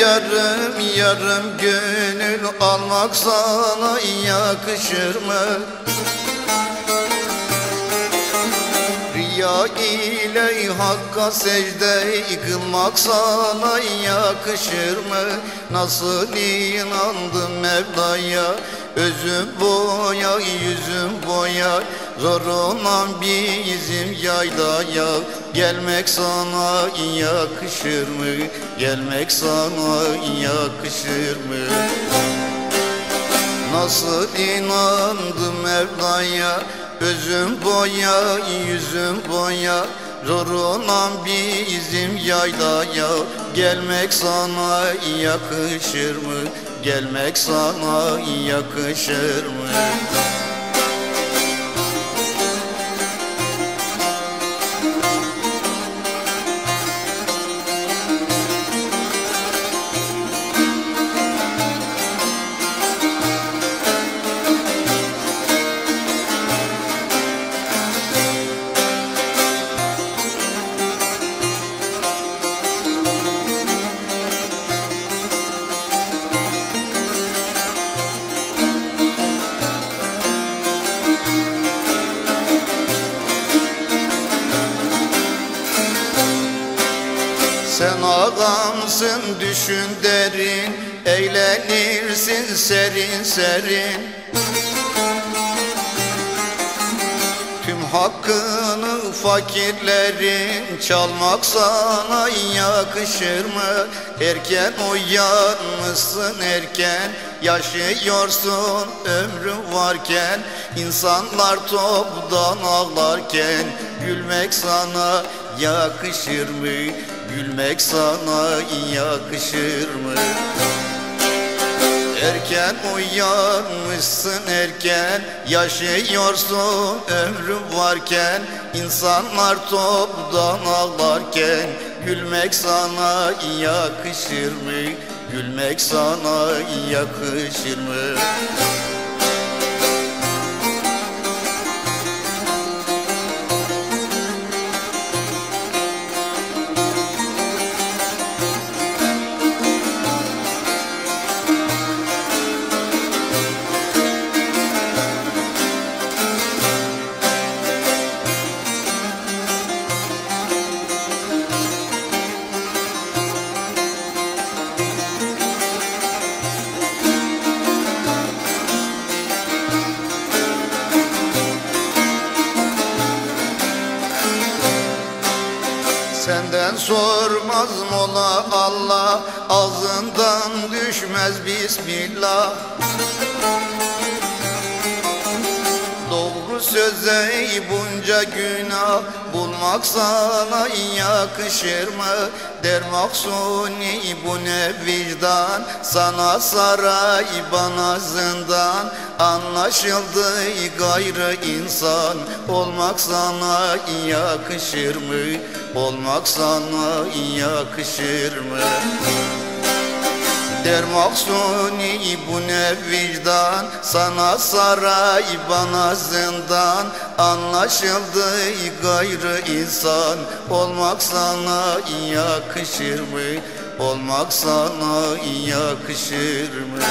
yarım yarım gönül almak sana yakışır mı? Riya ile hakka secde kılmak sana yakışır mı? Nasıl inandım Mevla'ya Özüm boya, yüzüm boya Zor olan bizim yaylaya Gelmek sana yakışır mı? Gelmek sana yakışır mı? Nasıl inandım Mevla'ya Özüm boya, yüzüm boya Zor olan bizim yaylaya Gelmek sana yakışır mı? Gelmek sana yakışır mı? Ağamsın düşün derin Eğlenirsin serin serin Tüm hakkını fakirlerin Çalmak sana yakışır mı? Erken uyanmışsın erken Yaşıyorsun ömrün varken insanlar toptan ağlarken Gülmek sana yakışır mı? Gülmek sana yakışır mı? Erken uyanmışsın erken Yaşıyorsun ömrün varken insanlar toptan ağlarken Gülmek sana yakışır mı? Gülmek sana yakışır mı? Senden sormaz mola Allah Ağzından düşmez Bismillah söze bunca günah Bulmak sana yakışır mı? Der maksuni bu ne vicdan Sana saray bana zindan Anlaşıldı gayrı insan Olmak sana yakışır mı? Olmak sana yakışır mı? Der maksuni bu ne vicdan Sana saray bana zindan Anlaşıldı gayrı insan Olmak sana yakışır mı? Olmak sana yakışır mı?